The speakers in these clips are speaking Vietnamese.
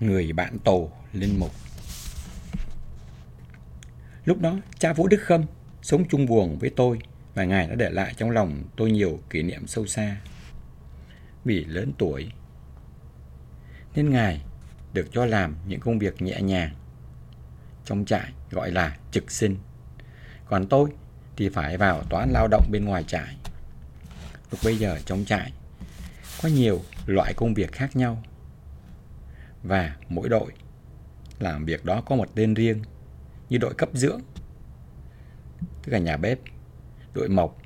Người bạn tổ linh mục Lúc đó, cha Vũ Đức Khâm sống chung buồng với tôi và Ngài đã để lại trong lòng tôi nhiều kỷ niệm sâu xa. Vì lớn tuổi, nên Ngài được cho làm những công việc nhẹ nhàng, trong trại gọi là trực sinh. Còn tôi thì phải vào toán lao động bên ngoài trại. Lúc bây giờ trong trại, có nhiều loại công việc khác nhau và mỗi đội làm việc đó có một tên riêng, như đội cấp dưỡng. Tức là nhà bếp, đội mộc,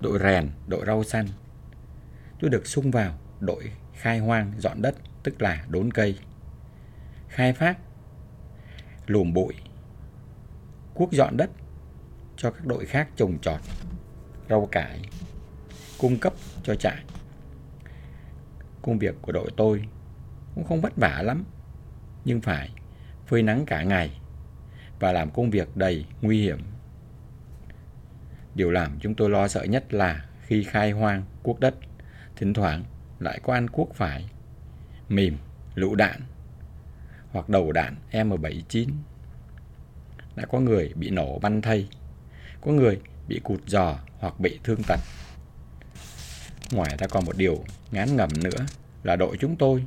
đội rèn, đội rau xanh. Tôi được sung vào đội khai hoang, dọn đất, tức là đốn cây. Khai phát lùm bụi, cuốc dọn đất cho các đội khác trồng trọt, rau cải, cung cấp cho trại. Công việc của đội tôi cũng không vất vả lắm. Nhưng phải, phơi nắng cả ngày và làm công việc đầy nguy hiểm. Điều làm chúng tôi lo sợ nhất là khi khai hoang cuốc đất, thỉnh thoảng lại có ăn cuốc phải, mìm, lựu đạn hoặc đầu đạn M79 đã có người bị nổ bắn thây, có người bị cụt giò hoặc bị thương tật. Ngoài ra còn một điều ngán ngẩm nữa là đội chúng tôi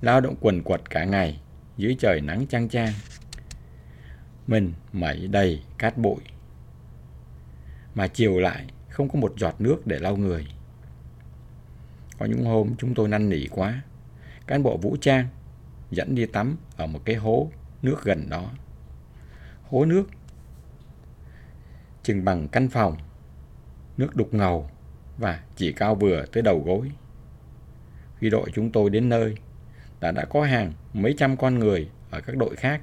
lao động quần quật cả ngày dưới trời nắng chang chang. Mình mẩy đầy cát bụi, mà chiều lại không có một giọt nước để lau người. Có những hôm chúng tôi năn nỉ quá, cán bộ vũ trang dẫn đi tắm ở một cái hố nước gần đó. Hố nước chừng bằng căn phòng, nước đục ngầu và chỉ cao vừa tới đầu gối. Khi đội chúng tôi đến nơi, đã đã có hàng, mấy trăm con người ở các đội khác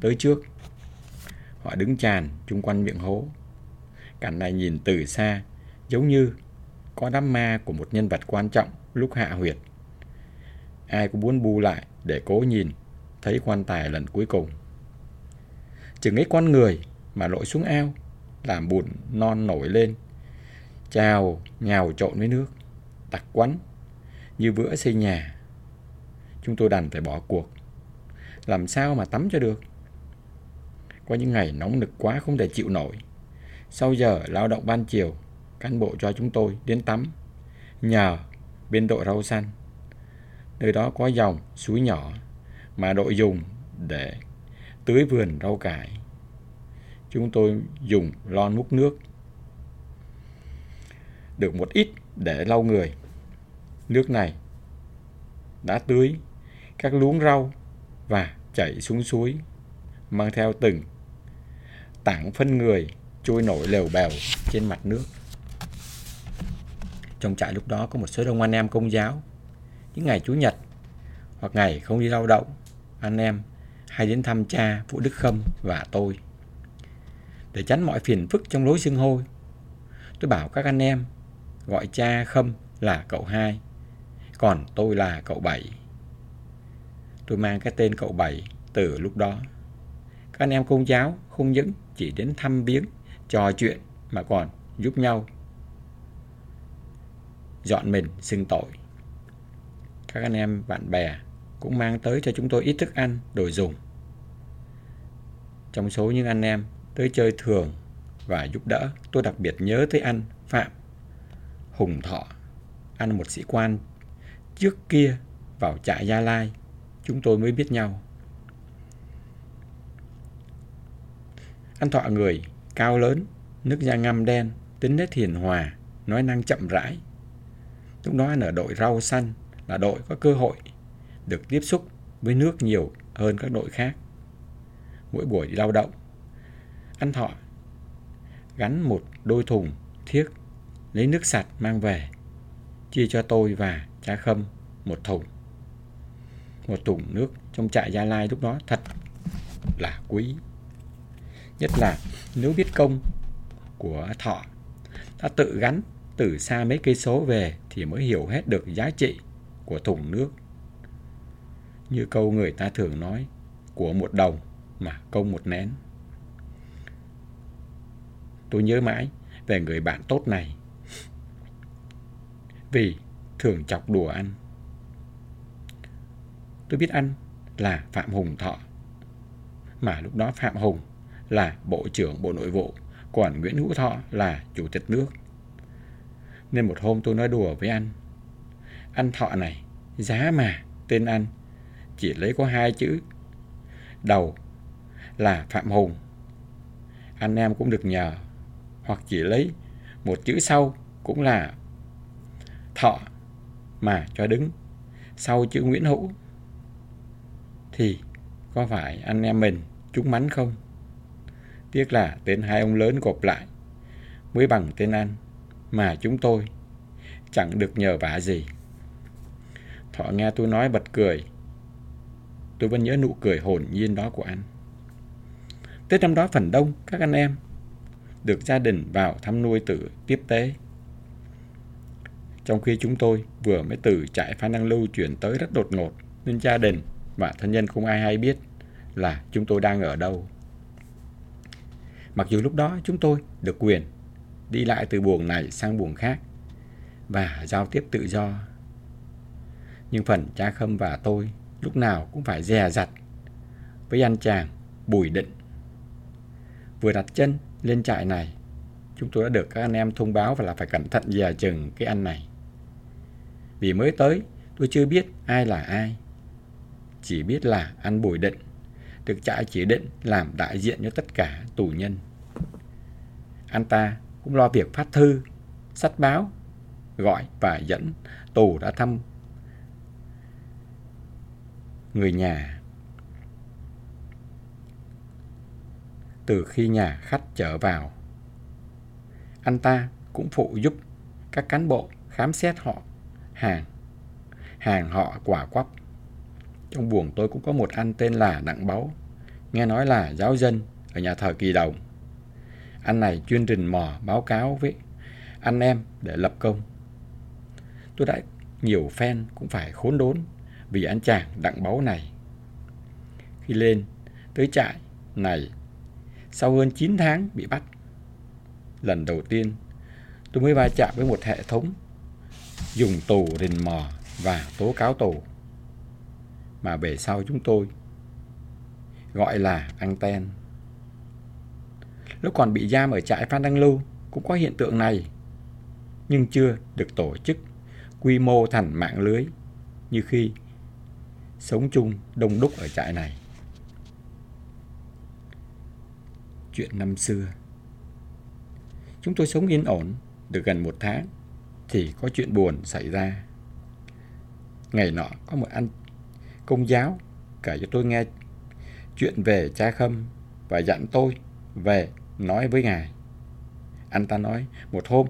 tới trước. Họ đứng tràn chung quanh miệng hố. Cảnh này nhìn từ xa, giống như có đám ma của một nhân vật quan trọng lúc hạ huyệt. Ai cũng muốn bu lại để cố nhìn, thấy quan tài lần cuối cùng. Chừng ấy con người mà lội xuống ao, làm bùn non nổi lên, trào nhào trộn với nước, tặc quắn như vữa xây nhà chúng tôi đành phải bỏ cuộc. Làm sao mà tắm cho được? Có những ngày nóng nực quá không thể chịu nổi. Sau giờ lao động ban chiều, cán bộ cho chúng tôi đến tắm, nhờ bên đội rau xanh. Nơi đó có dòng suối nhỏ mà đội dùng để tưới vườn rau cải. Chúng tôi dùng lon múc nước được một ít để lau người. Nước này đã tưới các luống rau và chảy xuống suối, mang theo từng tảng phân người trôi nổi lều bèo trên mặt nước. Trong trại lúc đó có một số đông anh em công giáo. Những ngày Chủ nhật hoặc ngày không đi lao động, anh em hay đến thăm cha Vũ Đức Khâm và tôi. Để tránh mọi phiền phức trong lối xưng hôi, tôi bảo các anh em gọi cha Khâm là cậu hai, còn tôi là cậu bảy. Tôi mang cái tên cậu Bảy từ lúc đó. Các anh em công giáo không những chỉ đến thăm viếng, trò chuyện mà còn giúp nhau dọn mình xưng tội. Các anh em bạn bè cũng mang tới cho chúng tôi ít thức ăn, đồ dùng. Trong số những anh em tới chơi thường và giúp đỡ, tôi đặc biệt nhớ tới anh Phạm Hùng Thọ, anh một sĩ quan trước kia vào trại Gia Lai chúng tôi mới biết nhau. Anh Thọ người cao lớn, nước da ngăm đen, tính nét hiền hòa, nói năng chậm rãi. Lúc đó anh ở đội rau xanh là đội có cơ hội được tiếp xúc với nước nhiều hơn các đội khác. Mỗi buổi đi lao động, anh Thọ gắn một đôi thùng thiếc lấy nước sạch mang về, chia cho tôi và cha Khâm một thùng một thùng nước trong trại Gia Lai lúc đó thật là quý. Nhất là nếu biết công của thọ đã tự gắn từ xa mấy cây số về thì mới hiểu hết được giá trị của thùng nước. Như câu người ta thường nói, của một đồng mà công một nén. Tôi nhớ mãi về người bạn tốt này. Vì thường chọc đùa anh tôi biết anh là Phạm Hùng Thọ. Mà lúc đó Phạm Hùng là Bộ trưởng Bộ Nội vụ, còn Nguyễn Hữu Thọ là Chủ tịch nước. Nên một hôm tôi nói đùa với anh. Anh Thọ này, giá mà, tên anh, chỉ lấy có hai chữ. Đầu là Phạm Hùng. Anh em cũng được nhờ. Hoặc chỉ lấy một chữ sau cũng là Thọ mà cho đứng sau chữ Nguyễn Hữu. Thì có phải anh em mình trúng mắn không? Tiếc là tên hai ông lớn gộp lại mới bằng tên anh mà chúng tôi chẳng được nhờ vả gì. Thọ nghe tôi nói bật cười. Tôi vẫn nhớ nụ cười hồn nhiên đó của anh. Tết năm đó phần đông các anh em được gia đình vào thăm nuôi tử tiếp tế. Trong khi chúng tôi vừa mới từ trại Phan Đăng Lưu chuyển tới rất đột ngột nên gia đình và thân nhân không ai hay biết là chúng tôi đang ở đâu. Mặc dù lúc đó chúng tôi được quyền đi lại từ buồng này sang buồng khác và giao tiếp tự do. Nhưng phần cha Khâm và tôi lúc nào cũng phải dè dặt với anh chàng Bùi Định. Vừa đặt chân lên trại này, chúng tôi đã được các anh em thông báo và là phải cẩn thận dè chừng cái anh này. Vì mới tới, tôi chưa biết ai là ai. Chỉ biết là ăn bồi Định được trại chỉ định làm đại diện cho tất cả tù nhân. Anh ta cũng lo việc phát thư, sách báo, gọi và dẫn tù đã thăm người nhà. Từ khi nhà khách trở vào, anh ta cũng phụ giúp các cán bộ khám xét họ hàng, hàng họ quả quắp. Trong buồng tôi cũng có một anh tên là Đặng Báu, nghe nói là giáo dân ở nhà thờ Kỳ Đồng. Anh này chuyên trình mò báo cáo với anh em để lập công. Tôi đã nhiều fan cũng phải khốn đốn vì anh chàng Đặng Báu này. Khi lên tới trại này, sau hơn 9 tháng bị bắt, lần đầu tiên tôi mới va chạm với một hệ thống dùng tù rình mò và tố cáo tù mà về sau chúng tôi gọi là anten. Lúc còn bị giam ở trại Phan Đăng Lưu cũng có hiện tượng này, nhưng chưa được tổ chức quy mô thành mạng lưới như khi sống chung đông đúc ở trại này. Chuyện năm xưa Chúng tôi sống yên ổn được gần một tháng thì có chuyện buồn xảy ra. Ngày nọ có một anh công giáo kể cho tôi nghe chuyện về cha Khâm và dặn tôi về nói với ngài. Anh ta nói một hôm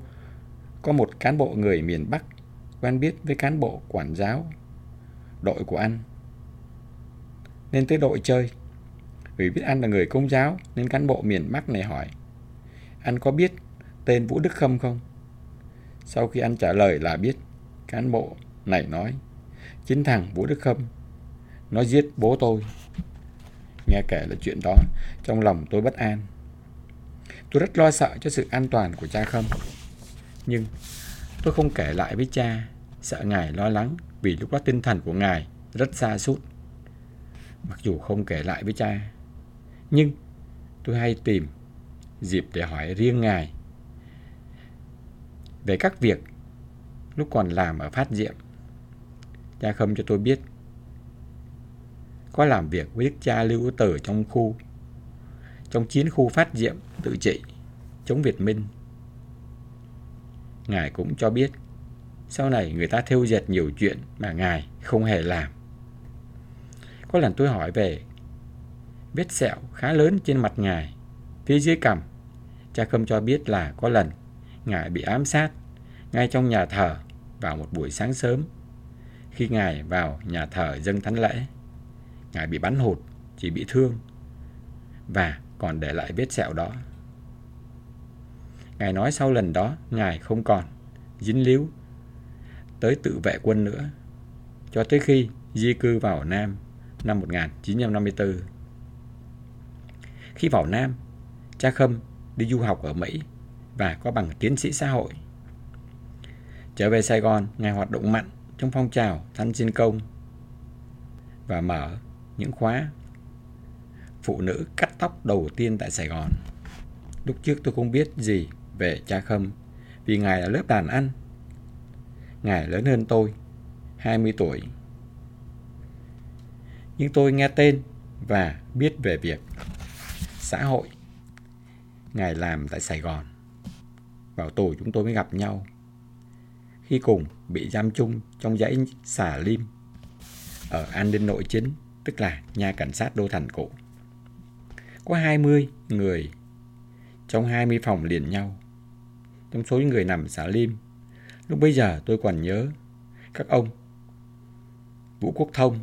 có một cán bộ người miền Bắc quen biết với cán bộ quản giáo đội của anh nên tới đội chơi. Vì biết anh là người công giáo nên cán bộ miền Bắc này hỏi Anh có biết tên Vũ Đức Khâm không? Sau khi anh trả lời là biết, cán bộ này nói Chính thằng Vũ Đức Khâm nó giết bố tôi. Nghe kể là chuyện đó, Trong lòng tôi bất an. Tôi rất lo sợ cho sự an toàn của cha Khâm Nhưng tôi không kể lại với cha, Sợ ngài lo lắng Vì lúc đó tinh thần của ngài rất xa sút. Mặc dù không kể lại với cha, Nhưng tôi hay tìm dịp để hỏi riêng ngài về các việc lúc còn làm ở phát diệm. Cha Khâm cho tôi biết có làm việc với đức cha Lưu Tử trong khu trong chiến khu phát diệm tự trị chống Việt Minh. Ngài cũng cho biết sau này người ta thêu dệt nhiều chuyện mà Ngài không hề làm. Có lần tôi hỏi về vết sẹo khá lớn trên mặt Ngài, phía dưới cằm. Cha Khâm cho biết là có lần Ngài bị ám sát ngay trong nhà thờ vào một buổi sáng sớm. Khi Ngài vào nhà thờ dâng thánh lễ, Ngài bị bắn hụt, chỉ bị thương và còn để lại vết sẹo đó. Ngài nói sau lần đó, Ngài không còn dính líu tới tự vệ quân nữa, cho tới khi di cư vào Nam năm 1954. Khi vào Nam, cha Khâm đi du học ở Mỹ và có bằng tiến sĩ xã hội. Trở về Sài Gòn, Ngài hoạt động mạnh trong phong trào thanh xin công và mở những khóa phụ nữ cắt tóc đầu tiên tại Sài Gòn. Lúc trước tôi không biết gì về cha Khâm vì ngài là lớp đàn ăn. Ngài lớn hơn tôi, 20 tuổi. Nhưng tôi nghe tên và biết về việc xã hội Ngài làm tại Sài Gòn. Vào tù chúng tôi mới gặp nhau. Khi cùng bị giam chung trong dãy xà lim ở an ninh nội chính, tức là nhà cảnh sát đô thành cũ. Có 20 người trong 20 phòng liền nhau. Trong số những người nằm xả lim, lúc bây giờ tôi còn nhớ các ông Vũ Quốc Thông,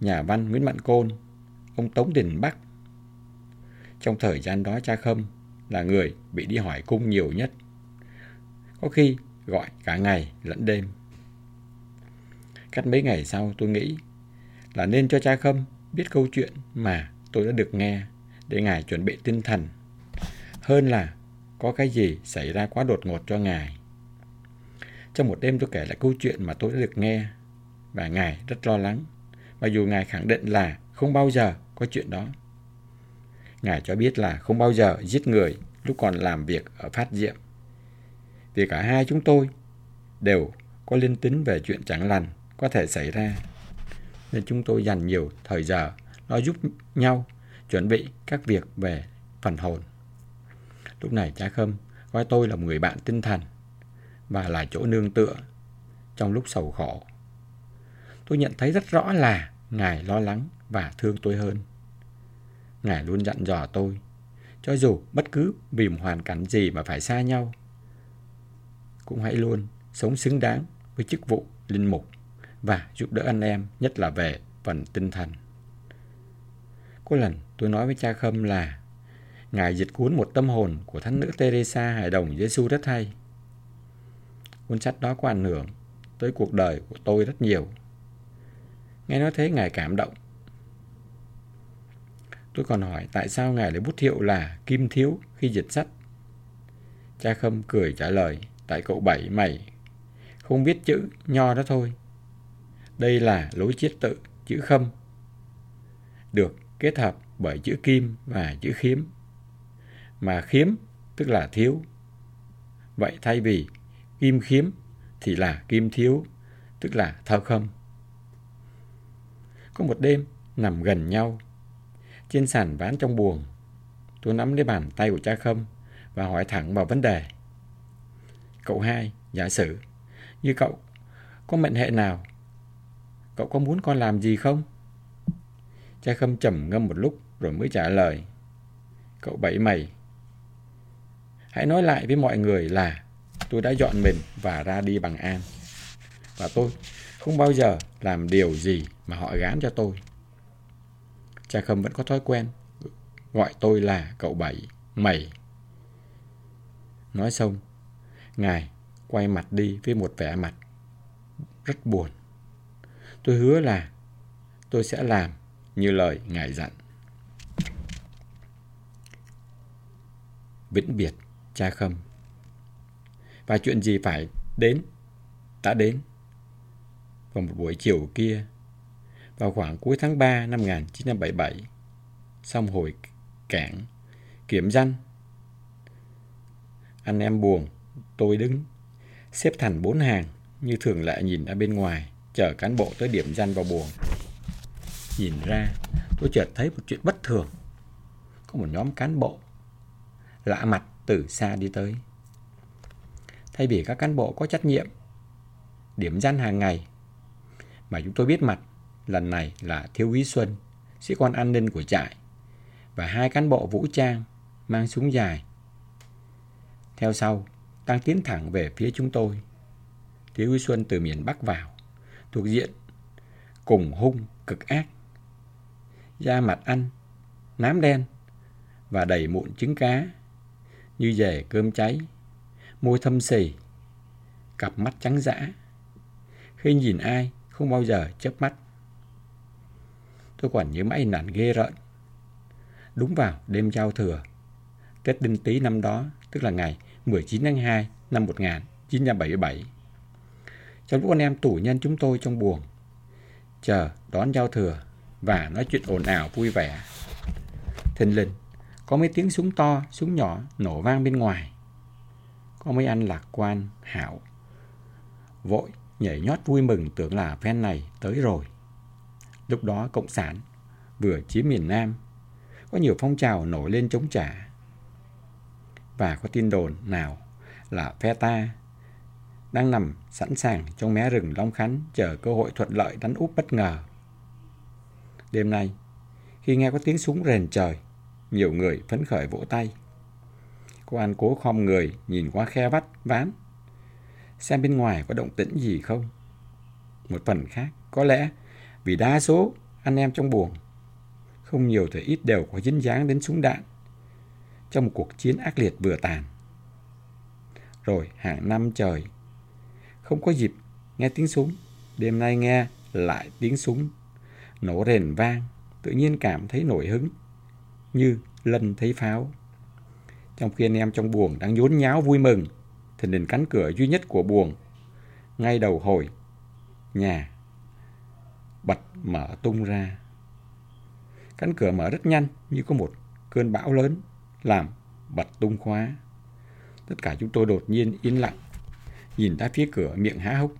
nhà văn Nguyễn mạnh Côn, ông Tống Đình Bắc. Trong thời gian đó cha Khâm là người bị đi hỏi cung nhiều nhất. Có khi gọi cả ngày lẫn đêm. Cách mấy ngày sau tôi nghĩ là nên cho cha Khâm biết câu chuyện mà tôi đã được nghe để Ngài chuẩn bị tinh thần. Hơn là, có cái gì xảy ra quá đột ngột cho Ngài. Trong một đêm tôi kể lại câu chuyện mà tôi đã được nghe và Ngài rất lo lắng. Mặc dù Ngài khẳng định là không bao giờ có chuyện đó. Ngài cho biết là không bao giờ giết người lúc còn làm việc ở phát diệm. Vì cả hai chúng tôi đều có linh tính về chuyện chẳng lành có thể xảy ra. Nên chúng tôi dành nhiều thời giờ nói giúp nhau chuẩn bị các việc về phần hồn. Lúc này cha Khâm coi tôi là một người bạn tinh thần và là chỗ nương tựa trong lúc sầu khổ. Tôi nhận thấy rất rõ là Ngài lo lắng và thương tôi hơn. Ngài luôn dặn dò tôi, cho dù bất cứ vì một hoàn cảnh gì mà phải xa nhau, cũng hãy luôn sống xứng đáng với chức vụ linh mục và giúp đỡ anh em, nhất là về phần tinh thần. Có lần tôi nói với cha Khâm là Ngài dịch cuốn một tâm hồn của thánh nữ Teresa Hải Đồng Giêsu rất hay. Cuốn sách đó có ảnh hưởng tới cuộc đời của tôi rất nhiều. Nghe nói thế Ngài cảm động Tôi còn hỏi tại sao ngài lại bút hiệu là Kim Thiếu khi dịch sách. Cha Khâm cười trả lời, tại cậu bảy mày không biết chữ nho đó thôi. Đây là lối chiết tự, chữ khâm. Được kết hợp bởi chữ kim và chữ khiếm. Mà khiếm tức là thiếu. Vậy thay vì kim khiếm thì là kim thiếu, tức là thao khâm. Có một đêm nằm gần nhau trên sàn ván trong buồng. Tôi nắm lấy bàn tay của cha Khâm và hỏi thẳng vào vấn đề. Cậu hai, giả sử, như cậu có mệnh hệ nào? Cậu có muốn con làm gì không? Cha Khâm trầm ngâm một lúc rồi mới trả lời. Cậu bảy mày, hãy nói lại với mọi người là tôi đã dọn mình và ra đi bằng an. Và tôi không bao giờ làm điều gì mà họ gán cho tôi. Cha Khâm vẫn có thói quen gọi tôi là cậu Bảy, mày. Nói xong, Ngài quay mặt đi với một vẻ mặt rất buồn. Tôi hứa là tôi sẽ làm như lời Ngài dặn. Vĩnh biệt, cha Khâm. Và chuyện gì phải đến, đã đến. Vào một buổi chiều kia, vào khoảng cuối tháng 3 năm 1977. Xong hồi cảng, kiểm danh. Anh em buồn, tôi đứng, xếp thành bốn hàng, như thường lệ nhìn ở bên ngoài, chờ cán bộ tới điểm danh vào buồng. Nhìn ra, tôi chợt thấy một chuyện bất thường. Có một nhóm cán bộ lạ mặt từ xa đi tới. Thay vì các cán bộ có trách nhiệm điểm danh hàng ngày mà chúng tôi biết mặt lần này là Thiếu úy Xuân, sĩ quan an ninh của trại, và hai cán bộ vũ trang mang súng dài. Theo sau, đang tiến thẳng về phía chúng tôi. Thiếu úy Xuân từ miền Bắc vào, thuộc diện cùng hung cực ác. Da mặt ăn, nám đen và đầy mụn trứng cá, như dề cơm cháy, môi thâm xì, cặp mắt trắng dã. Khi nhìn ai, không bao giờ chớp mắt. Tôi còn nhớ mãi nản ghê rợn. Đúng vào đêm giao thừa, Tết Đinh Tý năm đó, tức là ngày 19 tháng 2 năm 1977. Trong lúc anh em tù nhân chúng tôi trong buồng, chờ đón giao thừa và nói chuyện ồn ào vui vẻ. Thình lình, có mấy tiếng súng to, súng nhỏ nổ vang bên ngoài. Có mấy anh lạc quan, hảo. Vội, nhảy nhót vui mừng tưởng là phen này tới rồi. Lúc đó Cộng sản vừa chiếm miền Nam, có nhiều phong trào nổi lên chống trả. Và có tin đồn nào là phe ta đang nằm sẵn sàng trong mé rừng Long Khánh chờ cơ hội thuận lợi đánh úp bất ngờ. Đêm nay, khi nghe có tiếng súng rền trời, nhiều người phấn khởi vỗ tay. Cô An cố khom người nhìn qua khe vắt ván, xem bên ngoài có động tĩnh gì không. Một phần khác, có lẽ vì đa số anh em trong buồng, không nhiều thì ít đều có dính dáng đến súng đạn trong một cuộc chiến ác liệt vừa tàn. Rồi hàng năm trời, không có dịp nghe tiếng súng, đêm nay nghe lại tiếng súng nổ rền vang, tự nhiên cảm thấy nổi hứng, như lân thấy pháo. Trong khi anh em trong buồng đang nhốn nháo vui mừng, thì đến cánh cửa duy nhất của buồng, ngay đầu hồi, nhà, bật mở tung ra. Cánh cửa mở rất nhanh như có một cơn bão lớn, làm bật tung khóa. Tất cả chúng tôi đột nhiên yên lặng, nhìn ra phía cửa miệng há hốc.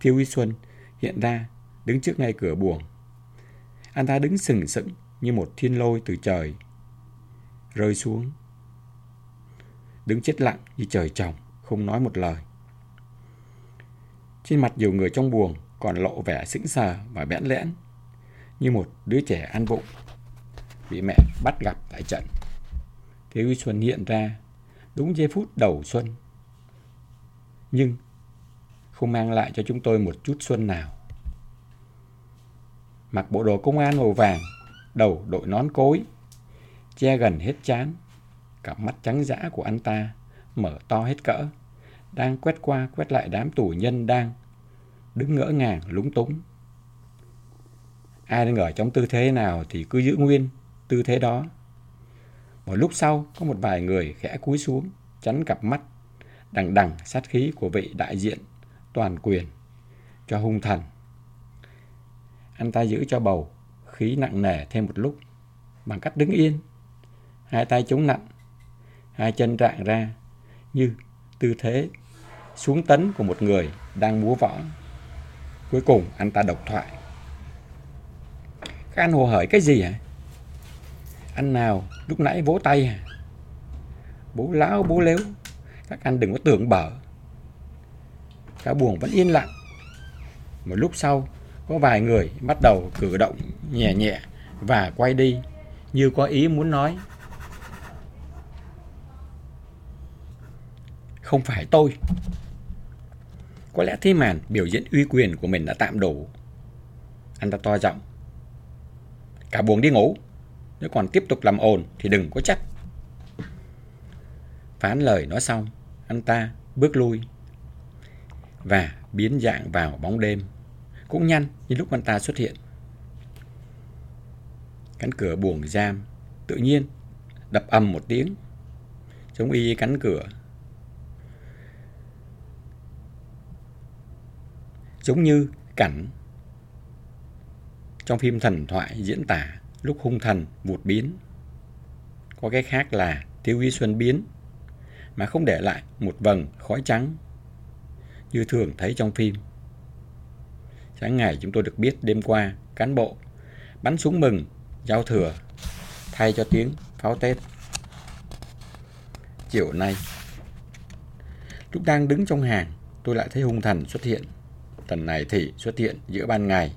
Thiêu Y Xuân hiện ra đứng trước ngay cửa buồng. Anh ta đứng sừng sững như một thiên lôi từ trời rơi xuống. Đứng chết lặng như trời trồng, không nói một lời. Trên mặt nhiều người trong buồng còn lộ vẻ sững sờ và bẽn lẽn như một đứa trẻ ăn bụng bị mẹ bắt gặp tại trận. Thiếu Uy Xuân hiện ra đúng giây phút đầu xuân. Nhưng không mang lại cho chúng tôi một chút xuân nào mặc bộ đồ công an màu vàng, đầu đội nón cối, che gần hết chán. Cặp mắt trắng dã của anh ta mở to hết cỡ, đang quét qua quét lại đám tù nhân đang đứng ngỡ ngàng lúng túng. Ai đang ở trong tư thế nào thì cứ giữ nguyên tư thế đó. Một lúc sau, có một vài người khẽ cúi xuống, chắn cặp mắt, đằng đằng sát khí của vị đại diện toàn quyền cho hung thần anh ta giữ cho bầu khí nặng nề thêm một lúc bằng cách đứng yên, hai tay chống nặng, hai chân rạng ra như tư thế xuống tấn của một người đang múa võ. Cuối cùng anh ta độc thoại. Các anh hồ hởi cái gì hả? Anh nào lúc nãy vỗ tay hả? Bố lão bố lếu, các anh đừng có tưởng bở. Cả buồng vẫn yên lặng. Một lúc sau, có vài người bắt đầu cử động nhẹ nhẹ và quay đi như có ý muốn nói. Không phải tôi. Có lẽ thế màn biểu diễn uy quyền của mình đã tạm đủ. Anh ta to giọng. Cả buồng đi ngủ. Nếu còn tiếp tục làm ồn thì đừng có trách. Phán lời nói xong, anh ta bước lui và biến dạng vào bóng đêm cũng nhanh như lúc anh ta xuất hiện. Cánh cửa buồng giam tự nhiên đập ầm một tiếng, giống y cánh cửa. Giống như cảnh trong phim thần thoại diễn tả lúc hung thần vụt biến. Có cái khác là thiếu úy Xuân biến mà không để lại một vầng khói trắng như thường thấy trong phim. Sáng ngày chúng tôi được biết đêm qua cán bộ bắn súng mừng giao thừa thay cho tiếng pháo Tết. Chiều nay, lúc đang đứng trong hàng, tôi lại thấy hung thần xuất hiện. Tần này thì xuất hiện giữa ban ngày.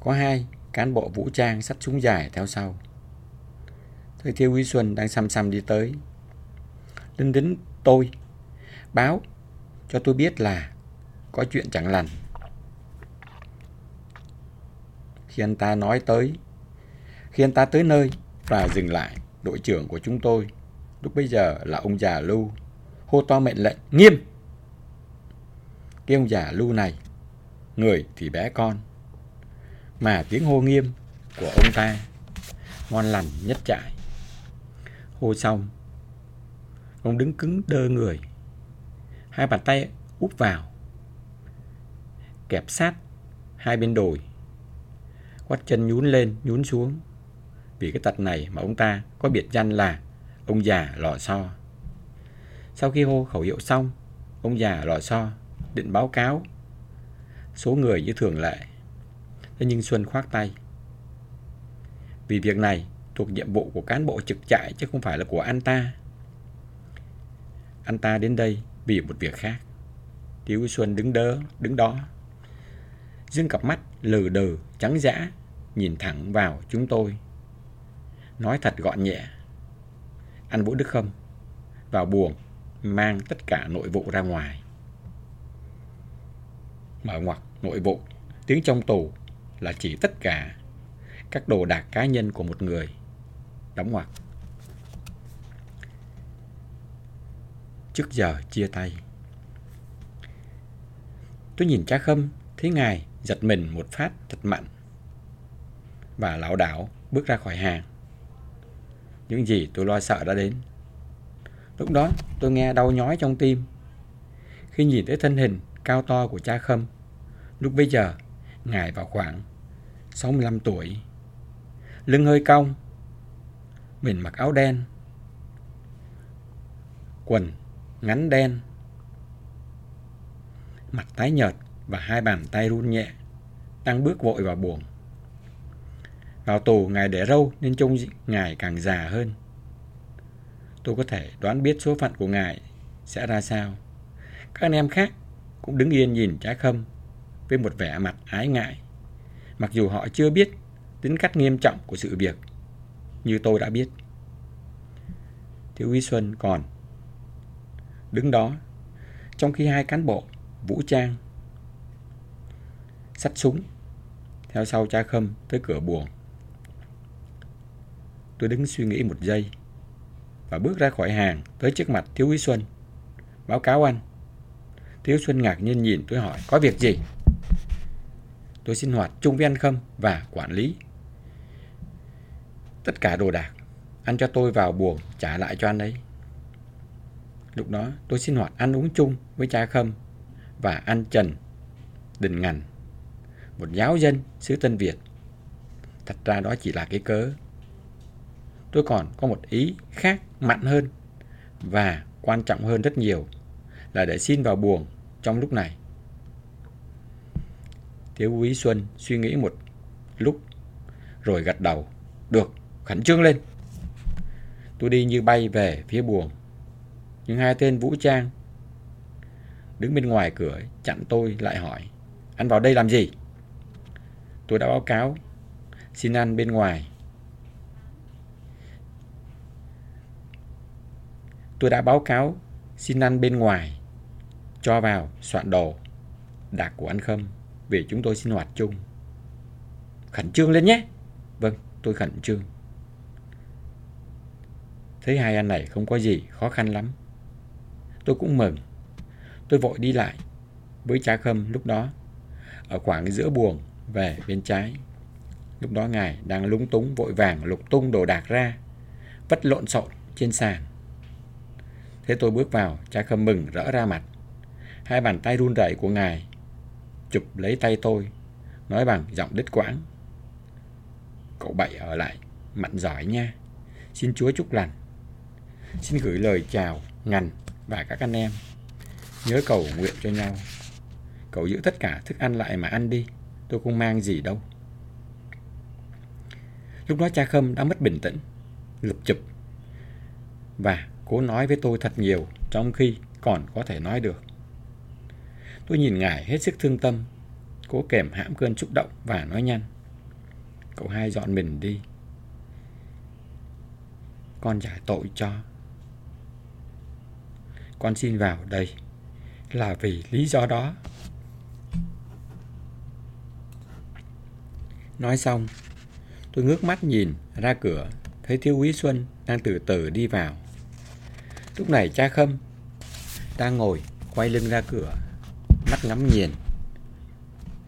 Có hai cán bộ vũ trang sắt súng dài theo sau. Thời Thiêu Huy Xuân đang xăm xăm đi tới đến đến tôi, báo cho tôi biết là có chuyện chẳng lành. khi anh ta nói tới. Khi anh ta tới nơi và dừng lại, đội trưởng của chúng tôi, lúc bây giờ là ông già Lưu, hô to mệnh lệnh, nghiêm! Cái ông già Lưu này, người thì bé con, mà tiếng hô nghiêm của ông ta ngon lành nhất trại. Hô xong, ông đứng cứng đơ người, hai bàn tay úp vào, kẹp sát hai bên đồi. Quát chân nhún lên, nhún xuống. Vì cái tật này mà ông ta có biệt danh là ông già lò xo. Sau khi hô khẩu hiệu xong, ông già lò xo định báo cáo số người như thường lệ. Thế nhưng Xuân khoác tay. Vì việc này thuộc nhiệm vụ của cán bộ trực trại chứ không phải là của anh ta. Anh ta đến đây vì một việc khác. Tiếu Xuân đứng đỡ, đứng đó. Dương cặp mắt lừ đừ, trắng dã, nhìn thẳng vào chúng tôi. Nói thật gọn nhẹ. Anh Vũ Đức Khâm vào buồng mang tất cả nội vụ ra ngoài. Mở ngoặc nội vụ, tiếng trong tù là chỉ tất cả các đồ đạc cá nhân của một người. Đóng ngoặc. Trước giờ chia tay. Tôi nhìn cha Khâm, thấy ngài giật mình một phát thật mạnh. Và lão đảo bước ra khỏi hàng. Những gì tôi lo sợ đã đến. Lúc đó tôi nghe đau nhói trong tim. Khi nhìn thấy thân hình cao to của cha Khâm, lúc bây giờ ngài vào khoảng 65 tuổi. Lưng hơi cong, mình mặc áo đen, quần ngắn đen, mặt tái nhợt và hai bàn tay run nhẹ, đang bước vội vào buồng. Vào tù, ngài để râu nên trông ngài càng già hơn. Tôi có thể đoán biết số phận của ngài sẽ ra sao. Các anh em khác cũng đứng yên nhìn trái khâm với một vẻ mặt ái ngại. Mặc dù họ chưa biết tính cách nghiêm trọng của sự việc như tôi đã biết. Thiếu úy Xuân còn đứng đó trong khi hai cán bộ vũ trang sắt súng theo sau cha khâm tới cửa buồng. Tôi đứng suy nghĩ một giây và bước ra khỏi hàng tới trước mặt Thiếu úy Xuân. Báo cáo anh. Thiếu Xuân ngạc nhiên nhìn tôi hỏi có việc gì? Tôi sinh hoạt chung với anh Khâm và quản lý. Tất cả đồ đạc, anh cho tôi vào buồng trả lại cho anh ấy. Lúc đó tôi sinh hoạt ăn uống chung với cha Khâm và anh Trần Đình Ngành, một giáo dân xứ Tân Việt. Thật ra đó chỉ là cái cớ. Tôi còn có một ý khác mạnh hơn và quan trọng hơn rất nhiều là để xin vào buồng trong lúc này. Thiếu úy Xuân suy nghĩ một lúc rồi gật đầu. Được, khẩn trương lên. Tôi đi như bay về phía buồng. Nhưng hai tên vũ trang đứng bên ngoài cửa chặn tôi lại hỏi. Anh vào đây làm gì? Tôi đã báo cáo. Xin ăn bên ngoài. Tôi đã báo cáo xin ăn bên ngoài. Cho vào soạn đồ. đạt của anh Khâm. Vì chúng tôi sinh hoạt chung. Khẩn trương lên nhé. Vâng, tôi khẩn trương. Thấy hai anh này không có gì khó khăn lắm. Tôi cũng mừng. Tôi vội đi lại với cha Khâm lúc đó. Ở khoảng giữa buồng về bên trái. Lúc đó ngài đang lúng túng vội vàng lục tung đồ đạc ra. Vất lộn xộn trên sàn. Thế tôi bước vào, cha Khâm mừng rỡ ra mặt. Hai bàn tay run rẩy của ngài chụp lấy tay tôi, nói bằng giọng đứt quãng. Cậu Bảy ở lại, mạnh giỏi nha. Xin Chúa chúc lành. Xin gửi lời chào ngành và các anh em. Nhớ cầu nguyện cho nhau. Cậu giữ tất cả thức ăn lại mà ăn đi. Tôi không mang gì đâu. Lúc đó cha Khâm đã mất bình tĩnh, lụp chụp và cố nói với tôi thật nhiều trong khi còn có thể nói được. Tôi nhìn ngài hết sức thương tâm, cố kèm hãm cơn xúc động và nói nhanh. Cậu hai dọn mình đi. Con giải tội cho. Con xin vào đây là vì lý do đó. Nói xong, tôi ngước mắt nhìn ra cửa, thấy Thiếu quý Xuân đang từ từ đi vào. Lúc này cha Khâm đang ngồi quay lưng ra cửa, mắt ngắm nhìn,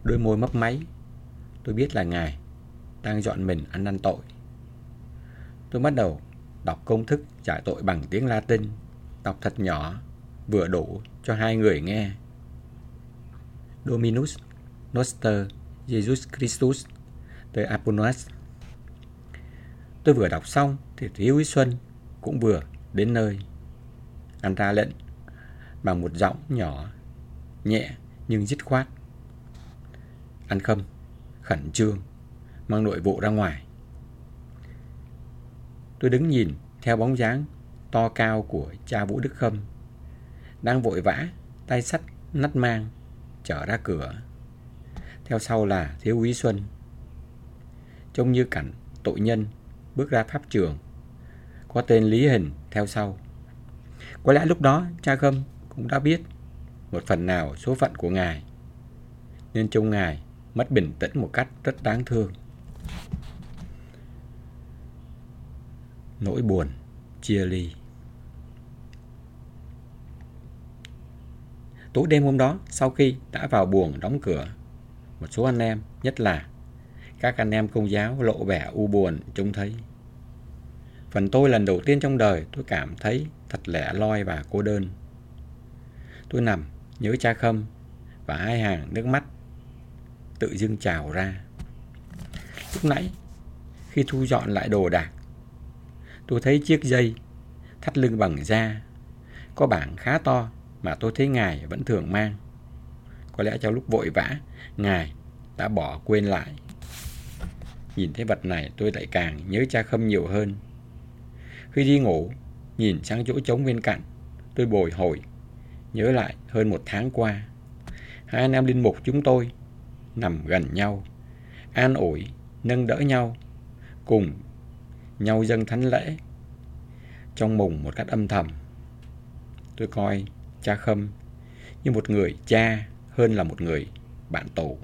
đôi môi mấp máy. Tôi biết là ngài đang dọn mình ăn năn tội. Tôi bắt đầu đọc công thức giải tội bằng tiếng Latin, đọc thật nhỏ, vừa đủ cho hai người nghe. Dominus Noster Jesus Christus tới Apollonas. Tôi vừa đọc xong thì Thiếu úy Xuân cũng vừa đến nơi. Anh ra lệnh bằng một giọng nhỏ, nhẹ nhưng dứt khoát. Anh Khâm khẩn trương mang nội vụ ra ngoài. Tôi đứng nhìn theo bóng dáng to cao của cha Vũ Đức Khâm đang vội vã, tay sắt nắt mang, trở ra cửa. Theo sau là Thiếu úy Xuân. Trông như cảnh tội nhân bước ra pháp trường. Có tên Lý Hình theo sau. Có lẽ lúc đó cha Khâm cũng đã biết một phần nào số phận của ngài. Nên trông ngài mất bình tĩnh một cách rất đáng thương. Nỗi buồn, chia ly Tối đêm hôm đó, sau khi đã vào buồng đóng cửa, một số anh em, nhất là các anh em công giáo lộ vẻ u buồn trông thấy. Phần tôi lần đầu tiên trong đời tôi cảm thấy thật lẻ loi và cô đơn. Tôi nằm nhớ cha khâm và hai hàng nước mắt tự dưng trào ra. Lúc nãy, khi thu dọn lại đồ đạc, tôi thấy chiếc dây thắt lưng bằng da, có bảng khá to mà tôi thấy Ngài vẫn thường mang. Có lẽ trong lúc vội vã, Ngài đã bỏ quên lại. Nhìn thấy vật này tôi lại càng nhớ cha khâm nhiều hơn. Khi đi ngủ, nhìn sang chỗ trống bên cạnh, tôi bồi hồi, nhớ lại hơn một tháng qua. Hai anh em linh mục chúng tôi nằm gần nhau, an ủi, nâng đỡ nhau, cùng nhau dâng thánh lễ trong mùng một cách âm thầm. Tôi coi cha Khâm như một người cha hơn là một người bạn tù.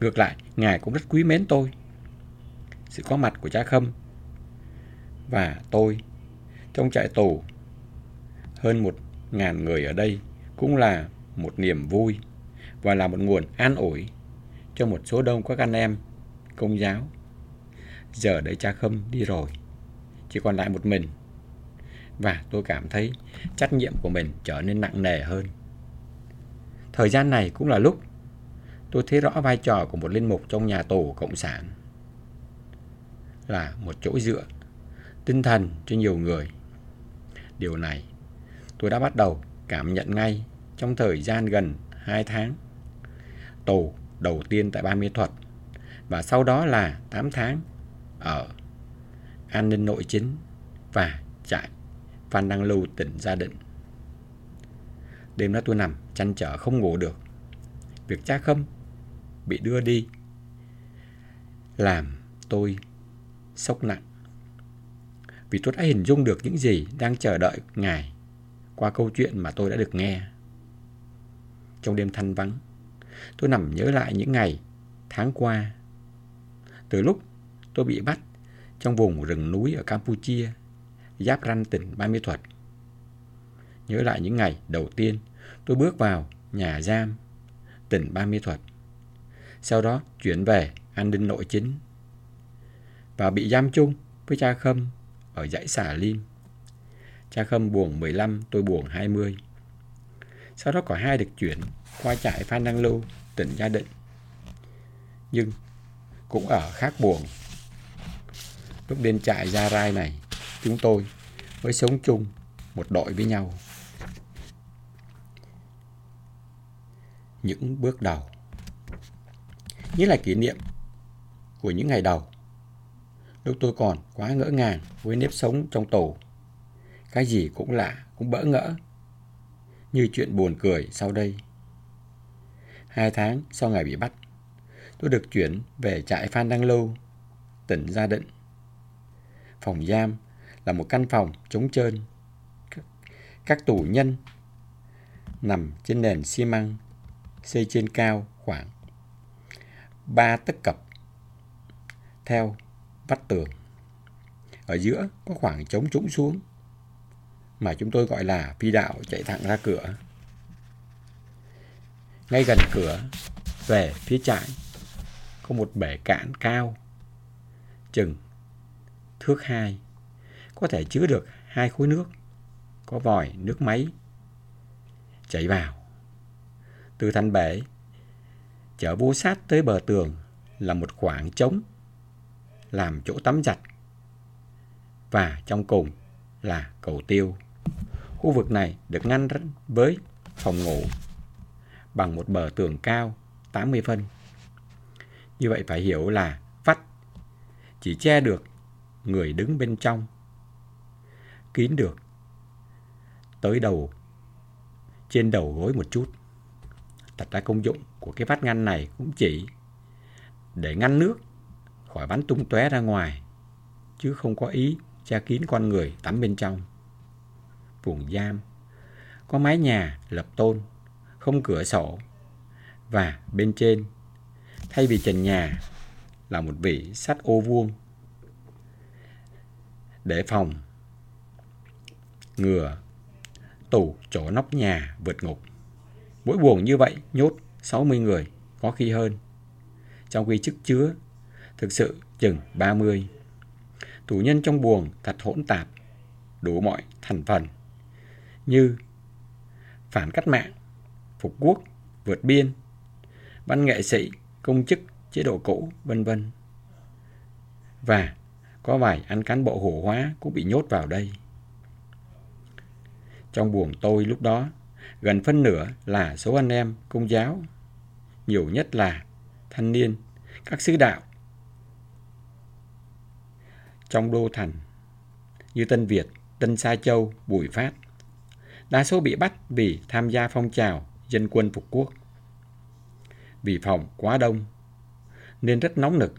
Ngược lại, Ngài cũng rất quý mến tôi. Sự có mặt của cha Khâm và tôi trong trại tù hơn một ngàn người ở đây cũng là một niềm vui và là một nguồn an ủi cho một số đông các anh em công giáo. Giờ đây cha Khâm đi rồi, chỉ còn lại một mình và tôi cảm thấy trách nhiệm của mình trở nên nặng nề hơn. Thời gian này cũng là lúc tôi thấy rõ vai trò của một linh mục trong nhà tù Cộng sản là một chỗ dựa, tinh thần cho nhiều người. Điều này tôi đã bắt đầu cảm nhận ngay trong thời gian gần 2 tháng. Tù đầu tiên tại Ba Mê Thuật và sau đó là 8 tháng ở an ninh nội chính và trại Phan Đăng Lưu tỉnh Gia Định. Đêm đó tôi nằm chăn trở không ngủ được. Việc cha khâm bị đưa đi làm tôi sốc nặng. Vì tôi đã hình dung được những gì đang chờ đợi Ngài qua câu chuyện mà tôi đã được nghe. Trong đêm thanh vắng, tôi nằm nhớ lại những ngày, tháng qua. Từ lúc tôi bị bắt trong vùng rừng núi ở Campuchia giáp ranh tỉnh Ba Mỹ Thuật. Nhớ lại những ngày đầu tiên tôi bước vào nhà giam tỉnh Ba Mỹ Thuật. Sau đó chuyển về an ninh nội chính và bị giam chung với cha Khâm ở dãy xà Lim. Cha Khâm buồn 15, tôi buồn 20. Sau đó cả hai được chuyển qua trại Phan Đăng Lưu, tỉnh Gia Định. Nhưng cũng ở khác buồn Lúc đến trại Gia Rai này, chúng tôi mới sống chung một đội với nhau. Những bước đầu Như là kỷ niệm của những ngày đầu. Lúc tôi còn quá ngỡ ngàng với nếp sống trong tù. Cái gì cũng lạ, cũng bỡ ngỡ. Như chuyện buồn cười sau đây. Hai tháng sau ngày bị bắt, tôi được chuyển về trại Phan Đăng Lưu, tỉnh Gia Định. Phòng giam là một căn phòng trống trơn. Các tù nhân nằm trên nền xi măng, xây trên cao khoảng 3 tấc cập theo vách tường. Ở giữa có khoảng trống trũng xuống mà chúng tôi gọi là phi đạo chạy thẳng ra cửa. Ngay gần cửa, về phía trái, có một bể cạn cao, chừng thước hai có thể chứa được hai khối nước, có vòi nước máy chảy vào. Từ thành bể chở vô sát tới bờ tường là một khoảng trống làm chỗ tắm giặt và trong cùng là cầu tiêu. Khu vực này được ngăn với phòng ngủ bằng một bờ tường cao 80 phân. Như vậy phải hiểu là vắt chỉ che được người đứng bên trong, kín được tới đầu, trên đầu gối một chút. Thật ra công dụng của cái vắt ngăn này cũng chỉ để ngăn nước khỏi bắn tung tóe ra ngoài, chứ không có ý che kín con người tắm bên trong. buồng giam có mái nhà lập tôn, không cửa sổ và bên trên thay vì trần nhà là một vỉ sắt ô vuông để phòng ngừa tủ chỗ nóc nhà vượt ngục. Mỗi buồng như vậy nhốt 60 người, có khi hơn. Trong khi chức chứa thực sự chừng 30. Tù nhân trong buồng thật hỗn tạp, đủ mọi thành phần như phản cách mạng, phục quốc, vượt biên, văn nghệ sĩ, công chức, chế độ cũ, vân vân. Và có vài anh cán bộ hổ hóa cũng bị nhốt vào đây. Trong buồng tôi lúc đó, gần phân nửa là số anh em công giáo, nhiều nhất là thanh niên, các sứ đạo. Trong đô thành, như Tân Việt, Tân Sa Châu, Bùi Phát, đa số bị bắt vì tham gia phong trào dân quân phục quốc. Vì phòng quá đông, nên rất nóng nực,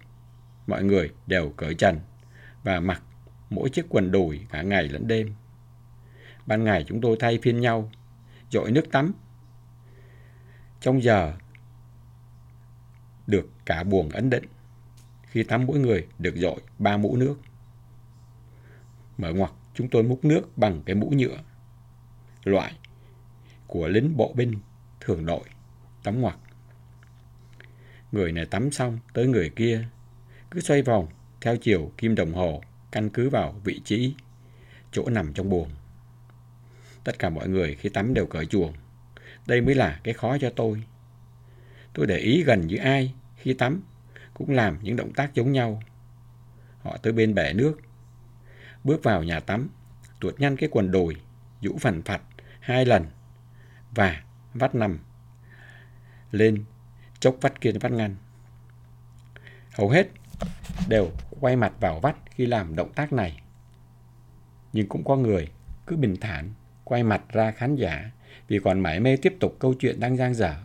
mọi người đều cởi trần và mặc mỗi chiếc quần đùi cả ngày lẫn đêm. Ban ngày chúng tôi thay phiên nhau, dội nước tắm. Trong giờ được cả buồng ấn định. Khi tắm mỗi người được dội ba mũ nước. Mở ngoặc chúng tôi múc nước bằng cái mũ nhựa. Loại của lính bộ binh thường đội tắm ngoặc. Người này tắm xong tới người kia cứ xoay vòng theo chiều kim đồng hồ căn cứ vào vị trí chỗ nằm trong buồng. Tất cả mọi người khi tắm đều cởi chuồng. Đây mới là cái khó cho tôi. Tôi để ý gần như ai khi tắm cũng làm những động tác giống nhau. Họ tới bên bể nước, bước vào nhà tắm, tuột nhăn cái quần đùi, rũ phần phật hai lần và vắt nằm lên chốc vắt kia vắt ngăn. Hầu hết đều quay mặt vào vắt khi làm động tác này. Nhưng cũng có người cứ bình thản quay mặt ra khán giả vì còn mải mê tiếp tục câu chuyện đang giang dở.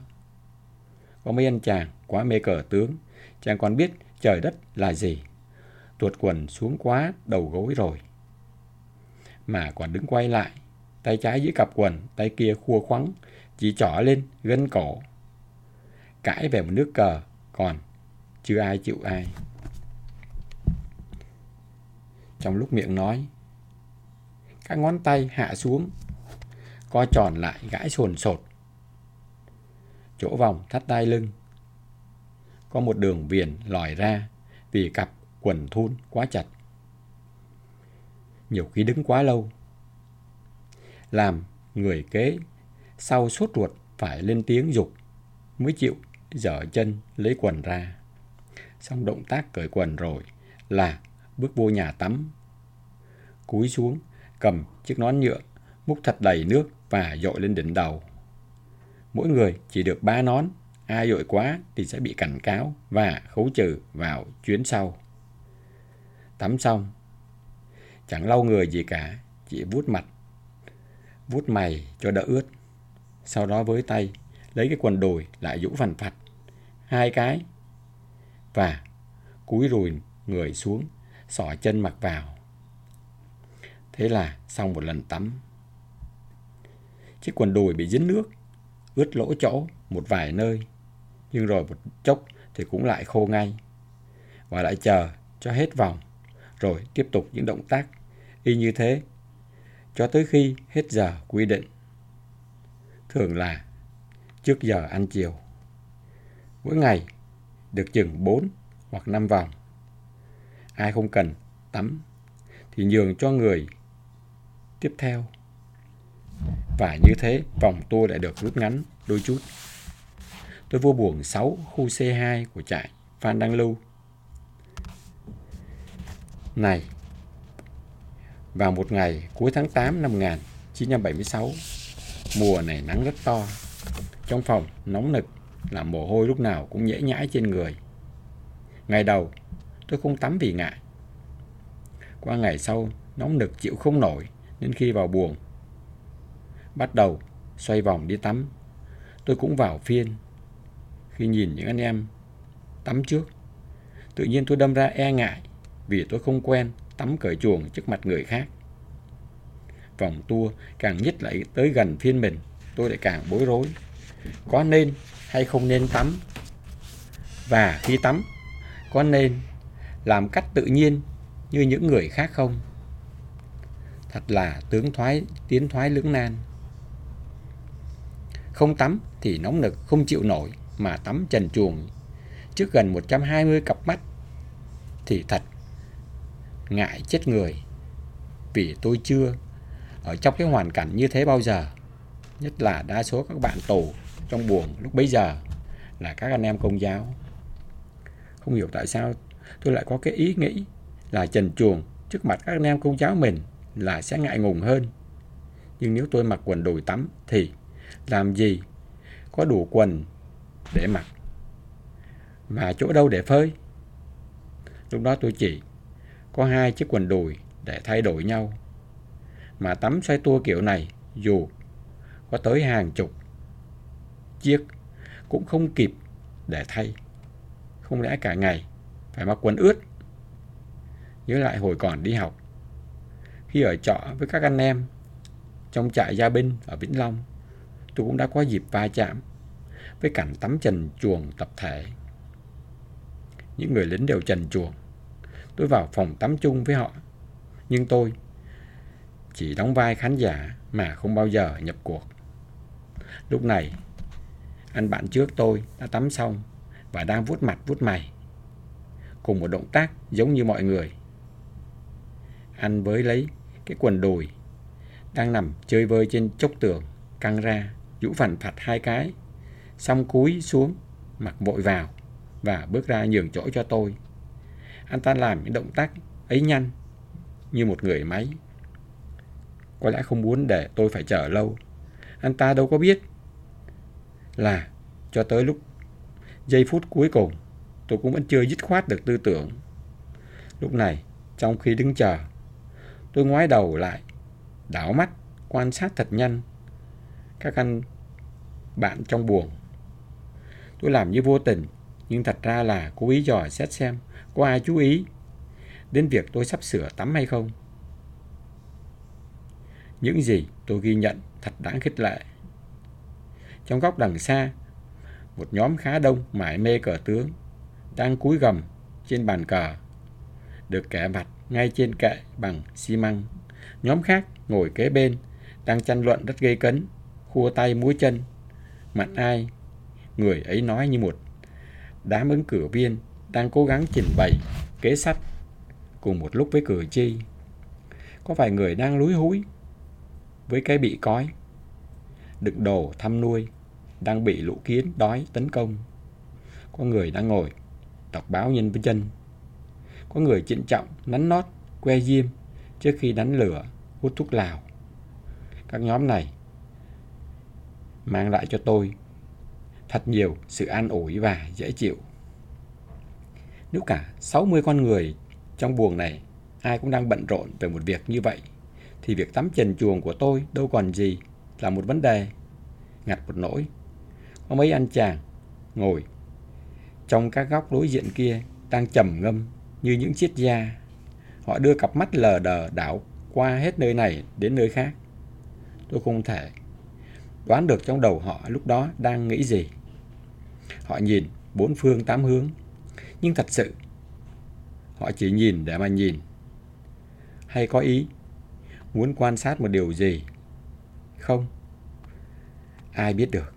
Có mấy anh chàng quá mê cờ tướng, chàng còn biết trời đất là gì. Tuột quần xuống quá đầu gối rồi. Mà còn đứng quay lại, tay trái dưới cặp quần, tay kia khua khoắng, chỉ trỏ lên gân cổ. Cãi về một nước cờ, còn chưa ai chịu ai. Trong lúc miệng nói, các ngón tay hạ xuống co tròn lại gãi sồn sột. Chỗ vòng thắt đai lưng. Có một đường viền lòi ra vì cặp quần thun quá chặt. Nhiều khi đứng quá lâu. Làm người kế sau sốt ruột phải lên tiếng dục mới chịu dở chân lấy quần ra. Xong động tác cởi quần rồi là bước vô nhà tắm. Cúi xuống, cầm chiếc nón nhựa, múc thật đầy nước và dội lên đỉnh đầu. Mỗi người chỉ được ba nón, ai dội quá thì sẽ bị cảnh cáo và khấu trừ vào chuyến sau. Tắm xong, chẳng lau người gì cả, chỉ vuốt mặt, vuốt mày cho đỡ ướt. Sau đó với tay, lấy cái quần đùi lại dũ phần phật, hai cái, và cúi rùi người xuống, xỏ chân mặc vào. Thế là xong một lần tắm. Chiếc quần đùi bị dính nước, ướt lỗ chỗ một vài nơi. Nhưng rồi một chốc thì cũng lại khô ngay. Và lại chờ cho hết vòng, rồi tiếp tục những động tác y như thế, cho tới khi hết giờ quy định. Thường là trước giờ ăn chiều. Mỗi ngày được chừng 4 hoặc 5 vòng. Ai không cần tắm thì nhường cho người tiếp theo. Và như thế vòng tua lại được rút ngắn đôi chút. tôi vô buồng 6 khu C2 của trại Phan Đăng Lưu. Này, vào một ngày cuối tháng 8 năm 1976, mùa này nắng rất to. Trong phòng nóng nực, làm mồ hôi lúc nào cũng nhễ nhãi trên người. Ngày đầu, tôi không tắm vì ngại. Qua ngày sau, nóng nực chịu không nổi, nên khi vào buồng, bắt đầu xoay vòng đi tắm. Tôi cũng vào phiên. Khi nhìn những anh em tắm trước, tự nhiên tôi đâm ra e ngại vì tôi không quen tắm cởi chuồng trước mặt người khác. Vòng tua càng nhích lại tới gần phiên mình, tôi lại càng bối rối. Có nên hay không nên tắm? Và khi tắm, có nên làm cách tự nhiên như những người khác không? Thật là tướng thoái, tiến thoái lưỡng nan. Không tắm thì nóng nực không chịu nổi mà tắm trần chuồng trước gần 120 cặp mắt thì thật ngại chết người, vì tôi chưa ở trong cái hoàn cảnh như thế bao giờ. Nhất là đa số các bạn tù trong buồng lúc bấy giờ là các anh em công giáo. Không hiểu tại sao tôi lại có cái ý nghĩ là trần chuồng trước mặt các anh em công giáo mình là sẽ ngại ngùng hơn. Nhưng nếu tôi mặc quần đùi tắm thì làm gì? Có đủ quần để mặc. Mà chỗ đâu để phơi? Lúc đó tôi chỉ, có hai chiếc quần đùi để thay đổi nhau. Mà tắm xoay tua kiểu này, dù có tới hàng chục chiếc, cũng không kịp để thay. Không lẽ cả ngày phải mặc quần ướt? Nhớ lại hồi còn đi học, khi ở trọ với các anh em trong trại gia binh ở Vĩnh Long tôi cũng đã có dịp va chạm với cảnh tắm trần chuồng tập thể. Những người lính đều trần chuồng. Tôi vào phòng tắm chung với họ. Nhưng tôi chỉ đóng vai khán giả mà không bao giờ nhập cuộc. Lúc này, anh bạn trước tôi đã tắm xong và đang vuốt mặt vuốt mày. Cùng một động tác giống như mọi người. Anh với lấy cái quần đùi đang nằm chơi vơi trên chốc tường căng ra Dũ phản phạt hai cái, xong cúi xuống, mặc vội vào và bước ra nhường chỗ cho tôi. Anh ta làm những động tác ấy nhanh như một người máy. Có lẽ không muốn để tôi phải chờ lâu. Anh ta đâu có biết là cho tới lúc giây phút cuối cùng tôi cũng vẫn chưa dứt khoát được tư tưởng. Lúc này, trong khi đứng chờ, tôi ngoái đầu lại, đảo mắt, quan sát thật nhanh các anh bạn trong buồng. Tôi làm như vô tình, nhưng thật ra là cố ý dò xét xem có ai chú ý đến việc tôi sắp sửa tắm hay không. Những gì tôi ghi nhận thật đáng khích lệ. Trong góc đằng xa, một nhóm khá đông mải mê cờ tướng đang cúi gầm trên bàn cờ, được kẻ mặt ngay trên kệ bằng xi măng. Nhóm khác ngồi kế bên đang tranh luận rất gây cấn khua tay múa chân. Mặt ai, người ấy nói như một đám ứng cử viên đang cố gắng trình bày kế sách cùng một lúc với cử tri. Có vài người đang lúi húi với cái bị cói, đựng đồ thăm nuôi, đang bị lũ kiến đói tấn công. Có người đang ngồi đọc báo nhân với chân. Có người trịnh trọng nắn nót, que diêm trước khi đánh lửa, hút thuốc lào. Các nhóm này mang lại cho tôi thật nhiều sự an ủi và dễ chịu. Nếu cả 60 con người trong buồng này ai cũng đang bận rộn về một việc như vậy, thì việc tắm trần chuồng của tôi đâu còn gì là một vấn đề. Ngặt một nỗi, có mấy anh chàng ngồi trong các góc đối diện kia đang trầm ngâm như những chiếc da. Họ đưa cặp mắt lờ đờ đảo qua hết nơi này đến nơi khác. Tôi không thể đoán được trong đầu họ lúc đó đang nghĩ gì. Họ nhìn bốn phương tám hướng, nhưng thật sự họ chỉ nhìn để mà nhìn. Hay có ý muốn quan sát một điều gì? Không. Ai biết được.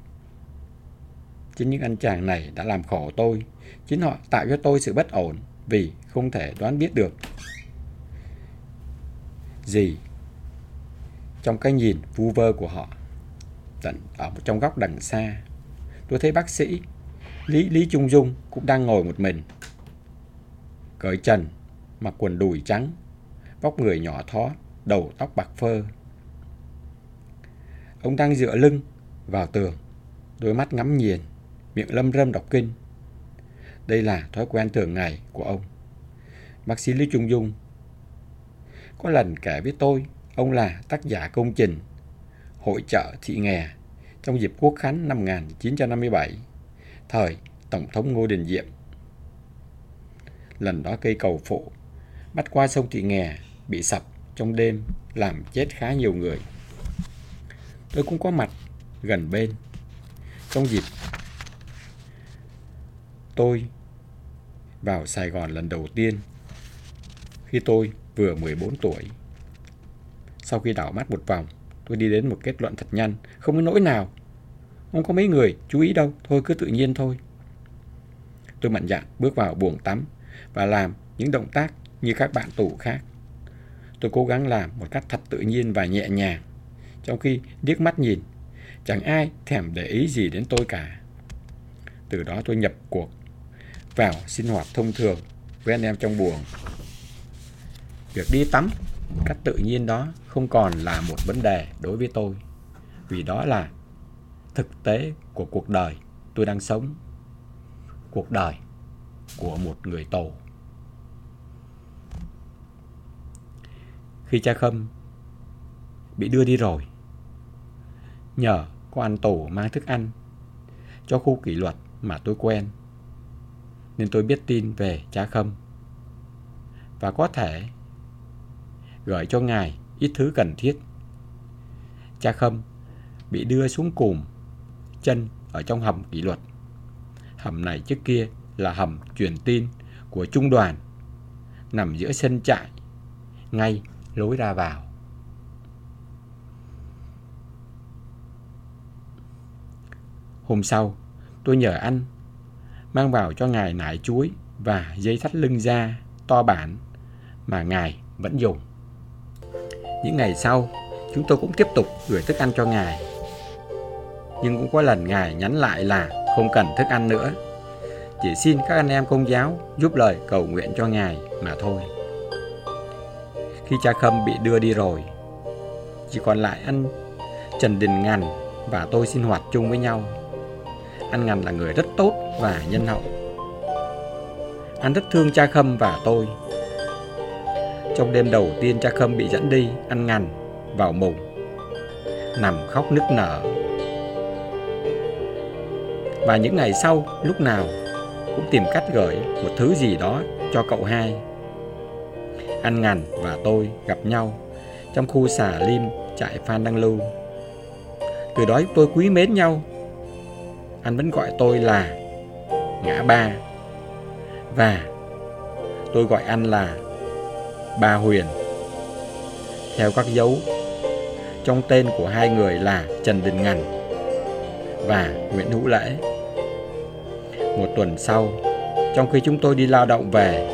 Chính những anh chàng này đã làm khổ tôi. Chính họ tạo cho tôi sự bất ổn vì không thể đoán biết được gì trong cái nhìn vu vơ của họ tận ở trong góc đằng xa. Tôi thấy bác sĩ Lý Lý Trung Dung cũng đang ngồi một mình. Cởi trần, mặc quần đùi trắng, vóc người nhỏ thó, đầu tóc bạc phơ. Ông đang dựa lưng vào tường, đôi mắt ngắm nghiền, miệng lâm râm đọc kinh. Đây là thói quen thường ngày của ông. Bác sĩ Lý Trung Dung có lần kể với tôi ông là tác giả công trình Hội trợ Thị Nghè trong dịp Quốc khánh năm 1957, thời Tổng thống Ngô Đình Diệm. Lần đó cây cầu phụ bắt qua sông Thị Nghè bị sập trong đêm làm chết khá nhiều người. Tôi cũng có mặt gần bên trong dịp tôi vào Sài Gòn lần đầu tiên khi tôi vừa 14 tuổi. Sau khi đảo mắt một vòng, tôi đi đến một kết luận thật nhanh, không có nỗi nào. Không có mấy người chú ý đâu, thôi cứ tự nhiên thôi. Tôi mạnh dạn bước vào buồng tắm và làm những động tác như các bạn tù khác. Tôi cố gắng làm một cách thật tự nhiên và nhẹ nhàng, trong khi điếc mắt nhìn, chẳng ai thèm để ý gì đến tôi cả. Từ đó tôi nhập cuộc vào sinh hoạt thông thường với anh em trong buồng. Việc đi tắm cách tự nhiên đó không còn là một vấn đề đối với tôi. Vì đó là thực tế của cuộc đời tôi đang sống. Cuộc đời của một người tù. Khi cha Khâm bị đưa đi rồi, nhờ có anh tù mang thức ăn cho khu kỷ luật mà tôi quen, nên tôi biết tin về cha Khâm. Và có thể gửi cho ngài ít thứ cần thiết. Cha Khâm bị đưa xuống cùm chân ở trong hầm kỷ luật. Hầm này trước kia là hầm truyền tin của trung đoàn nằm giữa sân trại ngay lối ra vào. Hôm sau, tôi nhờ anh mang vào cho ngài nải chuối và dây thắt lưng da to bản mà ngài vẫn dùng. Những ngày sau, chúng tôi cũng tiếp tục gửi thức ăn cho ngài. Nhưng cũng có lần ngài nhắn lại là không cần thức ăn nữa. Chỉ xin các anh em công giáo giúp lời cầu nguyện cho ngài mà thôi. Khi cha Khâm bị đưa đi rồi, chỉ còn lại anh Trần Đình Ngàn và tôi sinh hoạt chung với nhau. Anh Ngàn là người rất tốt và nhân hậu. Anh rất thương cha Khâm và tôi trong đêm đầu tiên cha Khâm bị dẫn đi, ăn ngành vào mùng Nằm khóc nức nở. Và những ngày sau, lúc nào cũng tìm cách gửi một thứ gì đó cho cậu hai. Anh Ngàn và tôi gặp nhau trong khu xà lim trại Phan Đăng Lưu. Từ đó tôi quý mến nhau. Anh vẫn gọi tôi là Ngã Ba. Và tôi gọi anh là Ba Huyền. Theo các dấu, trong tên của hai người là Trần Đình Ngàn và Nguyễn Hữu Lễ. Một tuần sau, trong khi chúng tôi đi lao động về,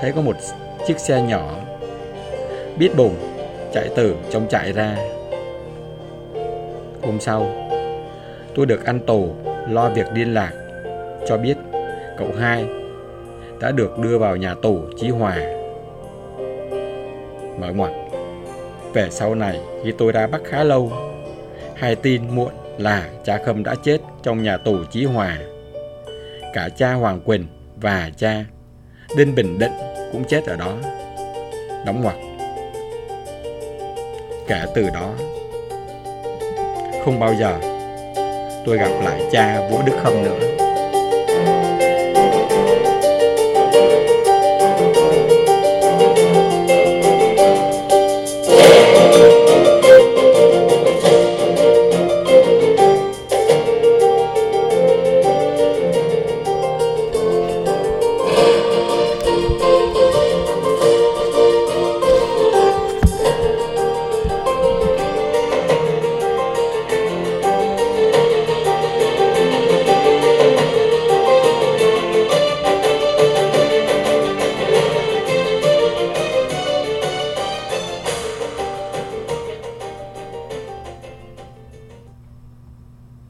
thấy có một chiếc xe nhỏ biết bùng chạy từ trong trại ra. Hôm sau, tôi được ăn tù lo việc liên lạc cho biết cậu hai đã được đưa vào nhà tù Chí Hòa. Mở ngoặt Về sau này khi tôi ra Bắc khá lâu, hai tin muộn là cha Khâm đã chết trong nhà tù Chí Hòa. Cả cha Hoàng Quỳnh và cha Đinh Bình Định cũng chết ở đó. Đóng ngoặt. Kể từ đó, không bao giờ tôi gặp lại cha Vũ Đức Khâm nữa.